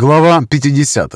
Глава 50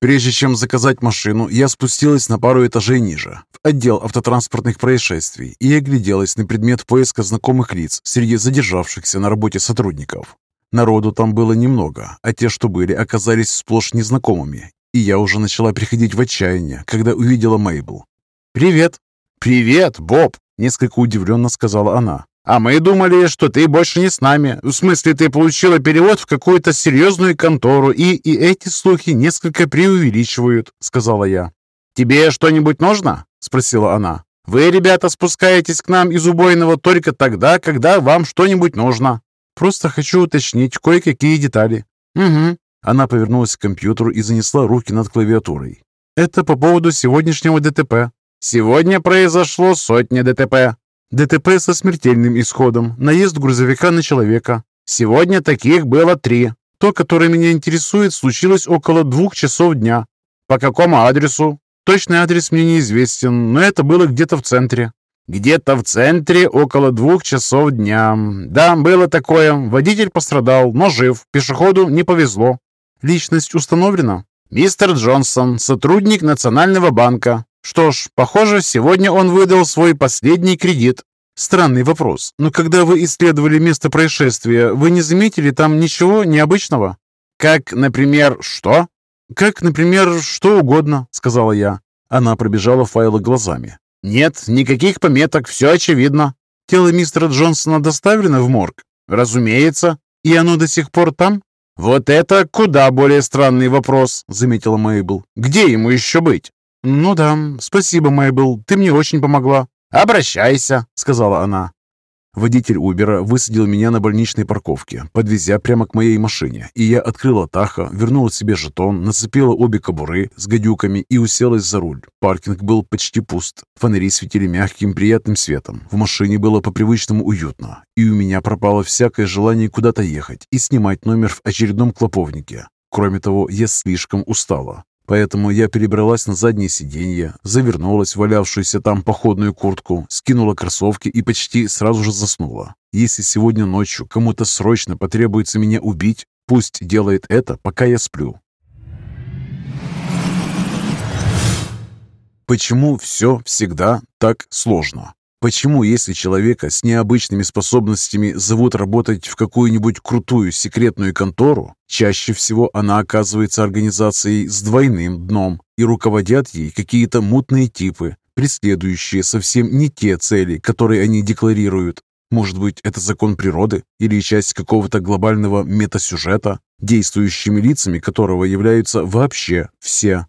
Прежде чем заказать машину, я спустилась на пару этажей ниже, в отдел автотранспортных происшествий, и огляделась на предмет поиска знакомых лиц среди задержавшихся на работе сотрудников. Народу там было немного, а те, что были, оказались сплошь незнакомыми, и я уже начала приходить в отчаяние, когда увидела Мейбл. «Привет!» «Привет, Боб!» – несколько удивленно сказала она. «А мы думали, что ты больше не с нами. В смысле, ты получила перевод в какую-то серьезную контору, и, и эти слухи несколько преувеличивают», — сказала я. «Тебе что-нибудь нужно?» — спросила она. «Вы, ребята, спускаетесь к нам из убойного только тогда, когда вам что-нибудь нужно. Просто хочу уточнить кое-какие детали». «Угу». Она повернулась к компьютеру и занесла руки над клавиатурой. «Это по поводу сегодняшнего ДТП». «Сегодня произошло сотни ДТП», ДТП со смертельным исходом, наезд грузовика на человека. Сегодня таких было три. То, которое меня интересует, случилось около двух часов дня. По какому адресу? Точный адрес мне неизвестен, но это было где-то в центре. Где-то в центре около двух часов дня. Да, было такое. Водитель пострадал, но жив. Пешеходу не повезло. Личность установлена? Мистер Джонсон, сотрудник Национального банка. Что ж, похоже, сегодня он выдал свой последний кредит. Странный вопрос, но когда вы исследовали место происшествия, вы не заметили там ничего необычного? Как, например, что? Как, например, что угодно, сказала я. Она пробежала файлы глазами. Нет, никаких пометок, все очевидно. Тело мистера Джонсона доставлено в морг? Разумеется. И оно до сих пор там? Вот это куда более странный вопрос, заметила Мейбл. Где ему еще быть? «Ну да, спасибо, Мэйбл, ты мне очень помогла». «Обращайся», — сказала она. Водитель Убера высадил меня на больничной парковке, подвезя прямо к моей машине, и я открыла Таха, вернула себе жетон, нацепила обе кобуры с гадюками и уселась за руль. Паркинг был почти пуст, фонари светили мягким приятным светом, в машине было по-привычному уютно, и у меня пропало всякое желание куда-то ехать и снимать номер в очередном клоповнике. Кроме того, я слишком устала. Поэтому я перебралась на заднее сиденье, завернулась в валявшуюся там походную куртку, скинула кроссовки и почти сразу же заснула. Если сегодня ночью кому-то срочно потребуется меня убить, пусть делает это, пока я сплю. Почему все всегда так сложно? Почему, если человека с необычными способностями зовут работать в какую-нибудь крутую секретную контору, чаще всего она оказывается организацией с двойным дном и руководят ей какие-то мутные типы, преследующие совсем не те цели, которые они декларируют. Может быть, это закон природы или часть какого-то глобального метасюжета, действующими лицами которого являются вообще все.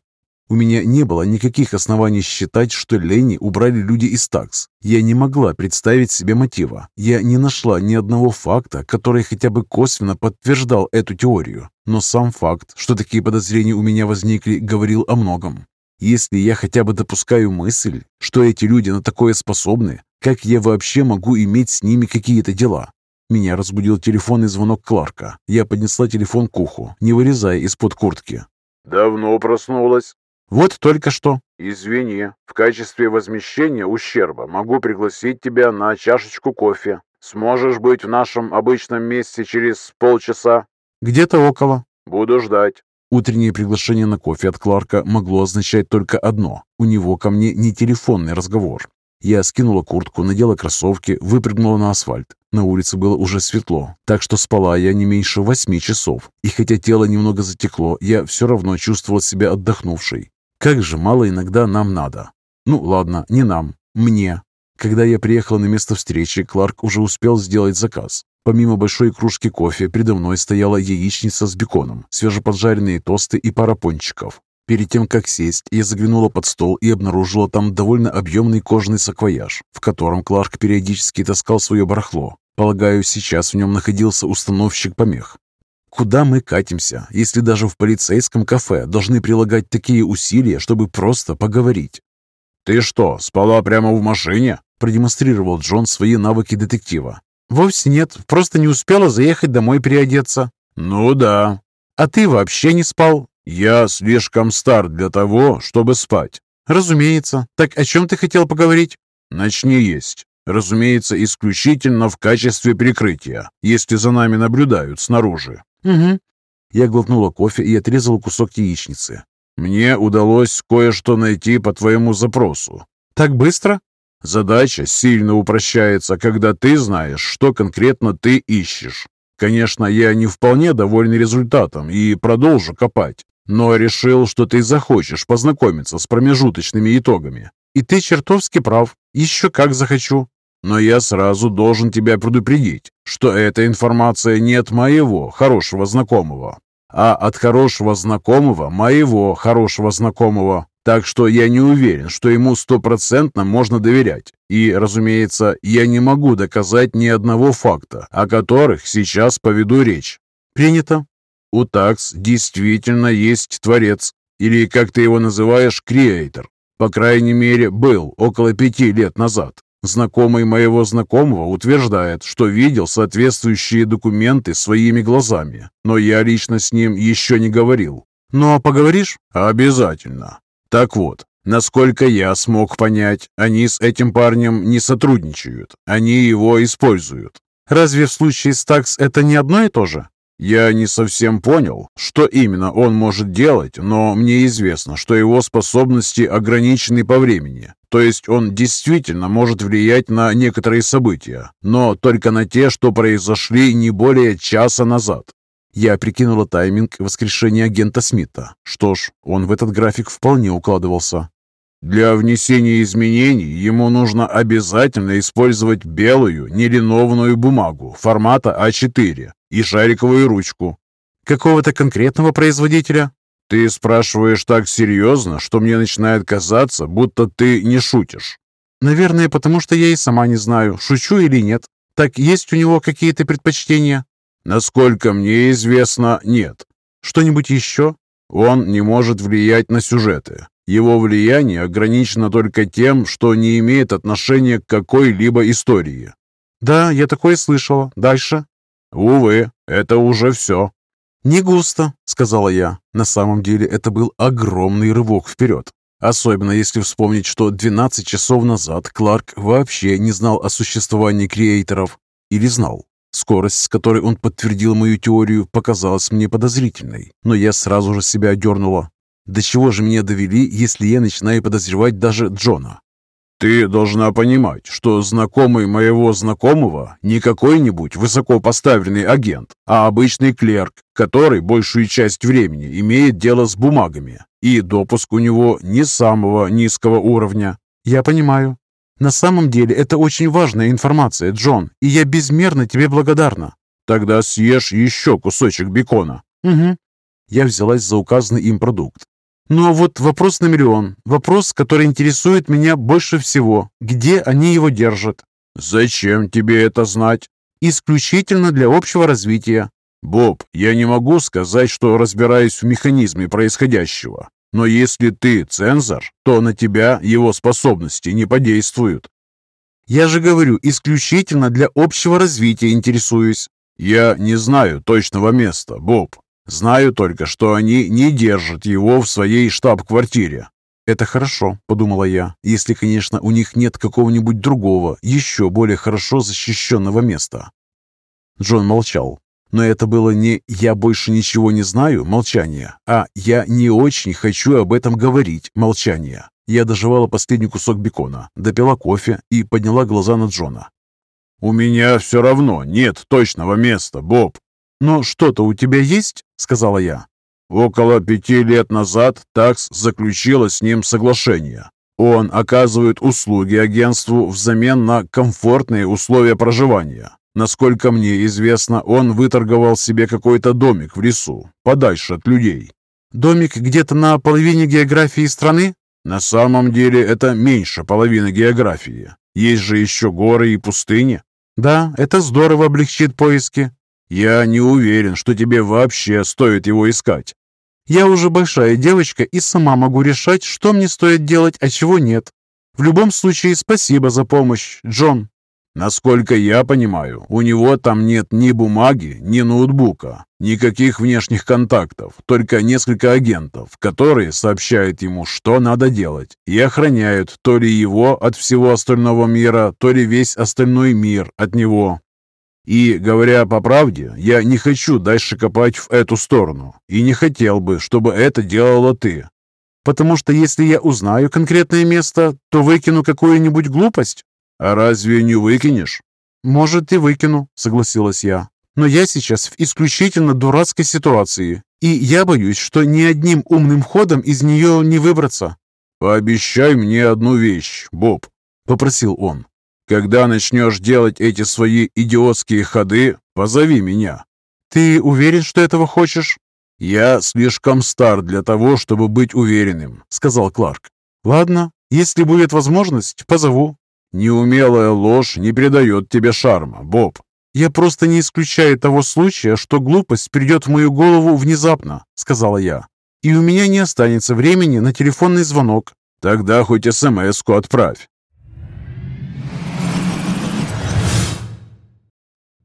У меня не было никаких оснований считать, что Ленни убрали люди из такс. Я не могла представить себе мотива. Я не нашла ни одного факта, который хотя бы косвенно подтверждал эту теорию. Но сам факт, что такие подозрения у меня возникли, говорил о многом. Если я хотя бы допускаю мысль, что эти люди на такое способны, как я вообще могу иметь с ними какие-то дела? Меня разбудил телефонный звонок Кларка. Я поднесла телефон к уху, не вырезая из-под куртки. «Давно проснулась?» Вот только что. Извини, в качестве возмещения ущерба могу пригласить тебя на чашечку кофе. Сможешь быть в нашем обычном месте через полчаса? Где-то около. Буду ждать. Утреннее приглашение на кофе от Кларка могло означать только одно. У него ко мне не телефонный разговор. Я скинула куртку, надела кроссовки, выпрыгнула на асфальт. На улице было уже светло, так что спала я не меньше восьми часов. И хотя тело немного затекло, я все равно чувствовала себя отдохнувшей. Как же мало иногда нам надо. Ну ладно, не нам, мне. Когда я приехал на место встречи, Кларк уже успел сделать заказ. Помимо большой кружки кофе, передо мной стояла яичница с беконом, свежеподжаренные тосты и пара пончиков. Перед тем, как сесть, я заглянула под стол и обнаружила там довольно объемный кожаный саквояж, в котором Кларк периодически таскал свое барахло. Полагаю, сейчас в нем находился установщик помех. Куда мы катимся, если даже в полицейском кафе должны прилагать такие усилия, чтобы просто поговорить? «Ты что, спала прямо в машине?» продемонстрировал Джон свои навыки детектива. «Вовсе нет, просто не успела заехать домой переодеться». «Ну да». «А ты вообще не спал?» «Я слишком стар для того, чтобы спать». «Разумеется. Так о чем ты хотел поговорить?» «Начни есть». Разумеется, исключительно в качестве прикрытия, если за нами наблюдают снаружи. Угу. Я глотнула кофе и отрезала кусок яичницы. Мне удалось кое-что найти по твоему запросу. Так быстро? Задача сильно упрощается, когда ты знаешь, что конкретно ты ищешь. Конечно, я не вполне доволен результатом и продолжу копать, но решил, что ты захочешь познакомиться с промежуточными итогами. И ты чертовски прав. Еще как захочу. Но я сразу должен тебя предупредить, что эта информация не от моего хорошего знакомого, а от хорошего знакомого моего хорошего знакомого. Так что я не уверен, что ему стопроцентно можно доверять. И, разумеется, я не могу доказать ни одного факта, о которых сейчас поведу речь. Принято. У ТАКС действительно есть творец, или, как ты его называешь, креатор. По крайней мере, был около пяти лет назад. Знакомый моего знакомого утверждает, что видел соответствующие документы своими глазами, но я лично с ним еще не говорил. Ну а поговоришь? Обязательно. Так вот, насколько я смог понять, они с этим парнем не сотрудничают, они его используют. Разве в случае с такс это не одно и то же? Я не совсем понял, что именно он может делать, но мне известно, что его способности ограничены по времени. То есть он действительно может влиять на некоторые события, но только на те, что произошли не более часа назад. Я прикинула тайминг воскрешения агента Смита. Что ж, он в этот график вполне укладывался. Для внесения изменений ему нужно обязательно использовать белую нелинованную бумагу формата А4 и шариковую ручку. Какого-то конкретного производителя? Ты спрашиваешь так серьезно, что мне начинает казаться, будто ты не шутишь. Наверное, потому что я и сама не знаю, шучу или нет. Так есть у него какие-то предпочтения? Насколько мне известно, нет. Что-нибудь еще? Он не может влиять на сюжеты. Его влияние ограничено только тем, что не имеет отношения к какой-либо истории. Да, я такое слышала. Дальше? Увы, это уже все. «Не густо», — сказала я. На самом деле это был огромный рывок вперед. Особенно если вспомнить, что 12 часов назад Кларк вообще не знал о существовании креаторов. Или знал. Скорость, с которой он подтвердил мою теорию, показалась мне подозрительной, но я сразу же себя одернула. До чего же меня довели, если я начинаю подозревать даже Джона? Ты должна понимать, что знакомый моего знакомого не какой-нибудь высокопоставленный агент, а обычный клерк, который большую часть времени имеет дело с бумагами, и допуск у него не самого низкого уровня. Я понимаю. На самом деле это очень важная информация, Джон, и я безмерно тебе благодарна. Тогда съешь еще кусочек бекона. Угу. Я взялась за указанный им продукт ну а вот вопрос на миллион. Вопрос, который интересует меня больше всего. Где они его держат? Зачем тебе это знать? Исключительно для общего развития. Боб, я не могу сказать, что разбираюсь в механизме происходящего. Но если ты цензор, то на тебя его способности не подействуют. Я же говорю, исключительно для общего развития интересуюсь. Я не знаю точного места, Боб. Знаю только, что они не держат его в своей штаб-квартире. «Это хорошо», — подумала я, «если, конечно, у них нет какого-нибудь другого, еще более хорошо защищенного места». Джон молчал. Но это было не «я больше ничего не знаю» молчание, а «я не очень хочу об этом говорить» молчание. Я доживала последний кусок бекона, допила кофе и подняла глаза на Джона. «У меня все равно нет точного места, Боб. «Но что-то у тебя есть?» — сказала я. «Около пяти лет назад ТАКС заключила с ним соглашение. Он оказывает услуги агентству взамен на комфортные условия проживания. Насколько мне известно, он выторговал себе какой-то домик в лесу, подальше от людей. Домик где-то на половине географии страны? На самом деле это меньше половины географии. Есть же еще горы и пустыни. Да, это здорово облегчит поиски. Я не уверен, что тебе вообще стоит его искать. Я уже большая девочка и сама могу решать, что мне стоит делать, а чего нет. В любом случае, спасибо за помощь, Джон. Насколько я понимаю, у него там нет ни бумаги, ни ноутбука, никаких внешних контактов, только несколько агентов, которые сообщают ему, что надо делать, и охраняют то ли его от всего остального мира, то ли весь остальной мир от него. И, говоря по правде, я не хочу дальше копать в эту сторону, и не хотел бы, чтобы это делала ты. Потому что если я узнаю конкретное место, то выкину какую-нибудь глупость? «А разве не выкинешь?» «Может, и выкину», — согласилась я. «Но я сейчас в исключительно дурацкой ситуации, и я боюсь, что ни одним умным ходом из нее не выбраться». «Пообещай мне одну вещь, Боб», — попросил он. «Когда начнешь делать эти свои идиотские ходы, позови меня». «Ты уверен, что этого хочешь?» «Я слишком стар для того, чтобы быть уверенным», — сказал Кларк. «Ладно, если будет возможность, позову. Неумелая ложь не придает тебе шарма, Боб. Я просто не исключаю того случая, что глупость придет в мою голову внезапно, сказала я. И у меня не останется времени на телефонный звонок. Тогда хоть смс-ку отправь.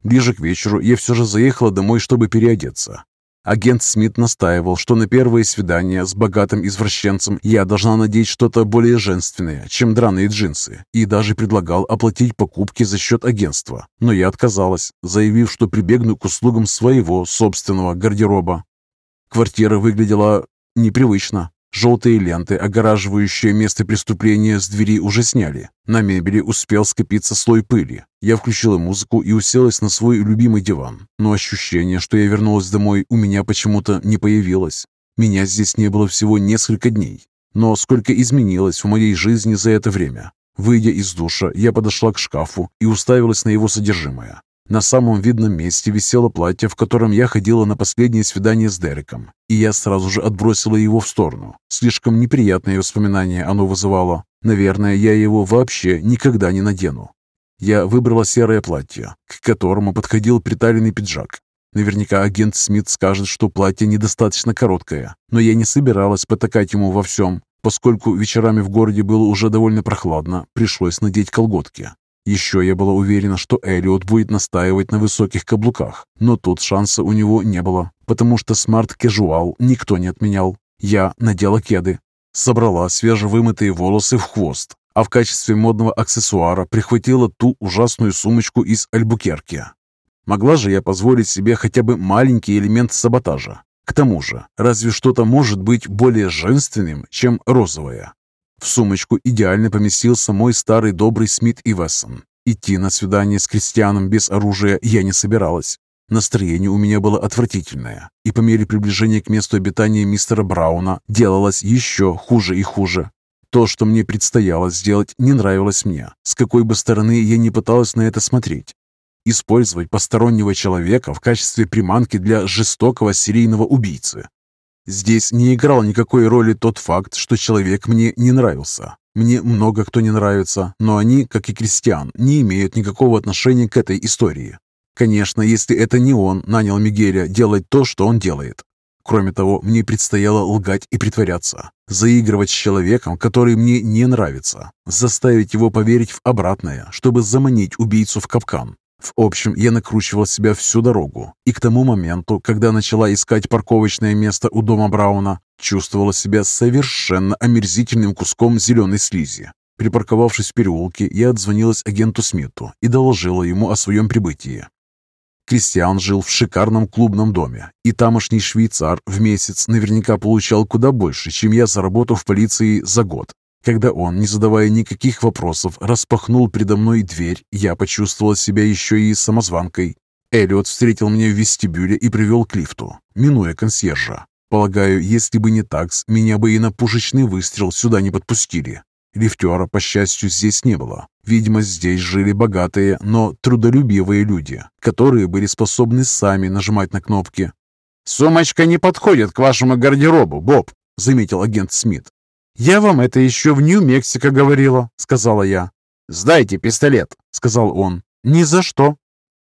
Ближе к вечеру я все же заехала домой, чтобы переодеться. Агент Смит настаивал, что на первое свидание с богатым извращенцем я должна надеть что-то более женственное, чем драные джинсы, и даже предлагал оплатить покупки за счет агентства. Но я отказалась, заявив, что прибегну к услугам своего собственного гардероба. Квартира выглядела непривычно. Желтые ленты, огораживающие место преступления, с двери уже сняли. На мебели успел скопиться слой пыли. Я включила музыку и уселась на свой любимый диван. Но ощущение, что я вернулась домой, у меня почему-то не появилось. Меня здесь не было всего несколько дней. Но сколько изменилось в моей жизни за это время. Выйдя из душа, я подошла к шкафу и уставилась на его содержимое. На самом видном месте висело платье, в котором я ходила на последнее свидание с Дереком, и я сразу же отбросила его в сторону. Слишком неприятные воспоминания оно вызывало. Наверное, я его вообще никогда не надену. Я выбрала серое платье, к которому подходил приталенный пиджак. Наверняка агент Смит скажет, что платье недостаточно короткое, но я не собиралась потакать ему во всем. Поскольку вечерами в городе было уже довольно прохладно, пришлось надеть колготки. Еще я была уверена, что Элиот будет настаивать на высоких каблуках, но тут шанса у него не было, потому что smart casual никто не отменял. Я надела кеды, собрала свежевымытые волосы в хвост, а в качестве модного аксессуара прихватила ту ужасную сумочку из Альбукерки. Могла же я позволить себе хотя бы маленький элемент саботажа. К тому же, разве что-то может быть более женственным, чем розовое? В сумочку идеально поместился мой старый добрый Смит и. Идти на свидание с крестьяном без оружия я не собиралась. Настроение у меня было отвратительное, и по мере приближения к месту обитания мистера Брауна делалось еще хуже и хуже. То, что мне предстояло сделать, не нравилось мне, с какой бы стороны я ни пыталась на это смотреть. Использовать постороннего человека в качестве приманки для жестокого серийного убийцы. Здесь не играл никакой роли тот факт, что человек мне не нравился. Мне много кто не нравится, но они, как и крестьян, не имеют никакого отношения к этой истории. Конечно, если это не он нанял Мигеля делать то, что он делает. Кроме того, мне предстояло лгать и притворяться, заигрывать с человеком, который мне не нравится, заставить его поверить в обратное, чтобы заманить убийцу в капкан. В общем, я накручивал себя всю дорогу, и к тому моменту, когда начала искать парковочное место у дома Брауна, чувствовала себя совершенно омерзительным куском зеленой слизи. Припарковавшись в переулке, я отзвонилась агенту Смиту и доложила ему о своем прибытии. Кристиан жил в шикарном клубном доме, и тамошний швейцар в месяц наверняка получал куда больше, чем я заработал в полиции за год. Когда он, не задавая никаких вопросов, распахнул передо мной дверь, я почувствовал себя еще и самозванкой. Эллиот встретил меня в вестибюле и привел к лифту, минуя консьержа. Полагаю, если бы не такс, меня бы и на пушечный выстрел сюда не подпустили. Лифтера, по счастью, здесь не было. Видимо, здесь жили богатые, но трудолюбивые люди, которые были способны сами нажимать на кнопки. «Сумочка не подходит к вашему гардеробу, Боб», — заметил агент Смит. «Я вам это еще в Нью-Мексико говорила», — сказала я. «Сдайте пистолет», — сказал он. «Ни за что».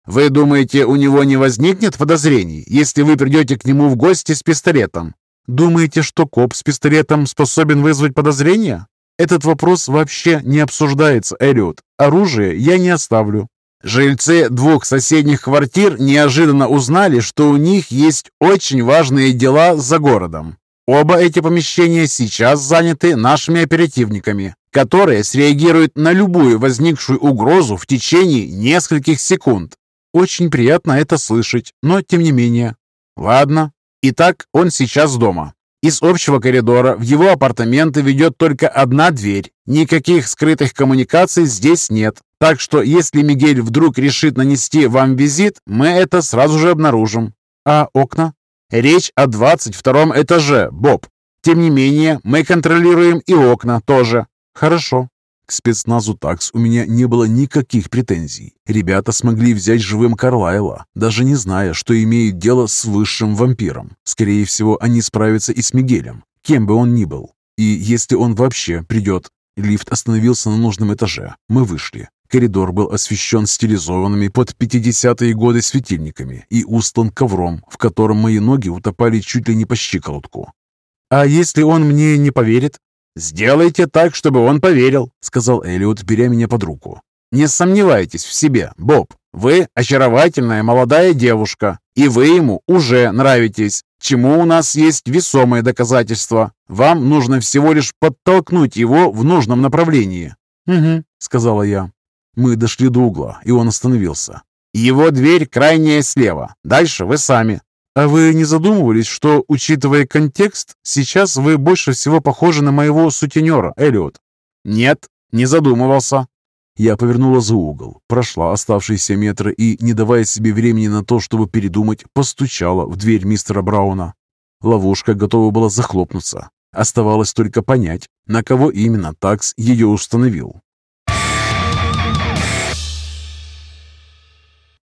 «Вы думаете, у него не возникнет подозрений, если вы придете к нему в гости с пистолетом?» «Думаете, что коп с пистолетом способен вызвать подозрения?» Этот вопрос вообще не обсуждается, Эллиот. Оружие я не оставлю. Жильцы двух соседних квартир неожиданно узнали, что у них есть очень важные дела за городом. Оба эти помещения сейчас заняты нашими оперативниками, которые среагируют на любую возникшую угрозу в течение нескольких секунд. Очень приятно это слышать, но тем не менее. Ладно. Итак, он сейчас дома. Из общего коридора в его апартаменты ведет только одна дверь. Никаких скрытых коммуникаций здесь нет. Так что, если Мигель вдруг решит нанести вам визит, мы это сразу же обнаружим. А окна? Речь о 22 этаже, Боб. Тем не менее, мы контролируем и окна тоже. Хорошо. К спецназу ТАКС у меня не было никаких претензий. Ребята смогли взять живым Карлайла, даже не зная, что имеют дело с высшим вампиром. Скорее всего, они справятся и с Мигелем, кем бы он ни был. И если он вообще придет. Лифт остановился на нужном этаже. Мы вышли. Коридор был освещен стилизованными под 50-е годы светильниками и устлан ковром, в котором мои ноги утопали чуть ли не по щиколотку. «А если он мне не поверит?» «Сделайте так, чтобы он поверил», — сказал Элliot, беря меня под руку. «Не сомневайтесь в себе, Боб. Вы очаровательная молодая девушка, и вы ему уже нравитесь, чему у нас есть весомые доказательства. Вам нужно всего лишь подтолкнуть его в нужном направлении». «Угу», — сказала я. Мы дошли до угла, и он остановился. «Его дверь крайняя слева. Дальше вы сами». «А вы не задумывались, что, учитывая контекст, сейчас вы больше всего похожи на моего сутенера, Эллиот?» «Нет, не задумывался». Я повернула за угол, прошла оставшиеся метры и, не давая себе времени на то, чтобы передумать, постучала в дверь мистера Брауна. Ловушка готова была захлопнуться. Оставалось только понять, на кого именно такс ее установил.